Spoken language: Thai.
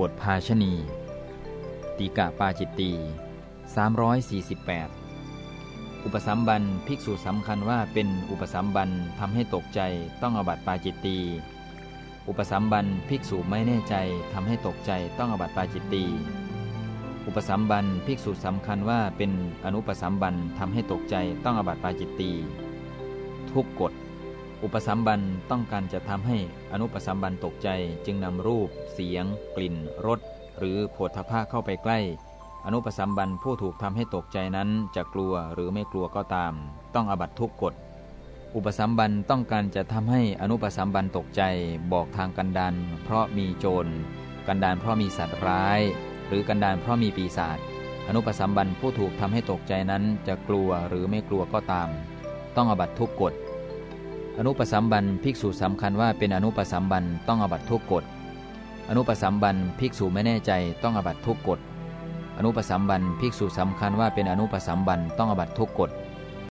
บทภาชณีติกะปาจิตตี348 อุปสัมบันภิกษุสำคัญว่าเป็นอุปสัมบันทำให้ตกใจต้องอบัตปาจิตตีอุปสัมบันภิกษุไม่แน่ใจทำให้ตกใจต้องอบัตปาจิตตีอุปสัมบันภิกษุสำคัญว่าเป็นอนุปสัมบันทำให้ตกใจต้องอบัตปาจิตตีทุกกฎ อุปสัมบันต้องการจะทำให้อนุปสัมบันตกใจจึงนำรูป เสียง กลิ่นรสหรือโผฏฐะเข้าไปใกล้ อนุปสัมบันผู้ถูกทำให้ตกใจนั้นจะกลัวหรือไม่กลัวก็ตาม ต้องอบัตทุกกฎ อุปสัมบันต้องการจะทำให้อนุปสัมบันตกใจบอกทางกันดานเพราะมีโจร กันดานเพราะมีสัตว์ร้าย หรือกันดานเพราะมีปีศาจอนุปสัมบันผู้ถูกทำให้ตกใจนั้นจะกลัวหรือไม่กลัวก็ตาม ต้องอบัตทุกกฎ อนุปสัมบันภิกษุสำคัญว่าเป็นอนุปสัมบันต้องอบัตทุกกฎ อนุปสัมบันภิกษุไม่แน่ใจต้องอบัตทุกกฎ อนุปสัมบันภิกษุสำคัญว่าเป็นอนุปสัมบันต้องอบัตทุกกฎ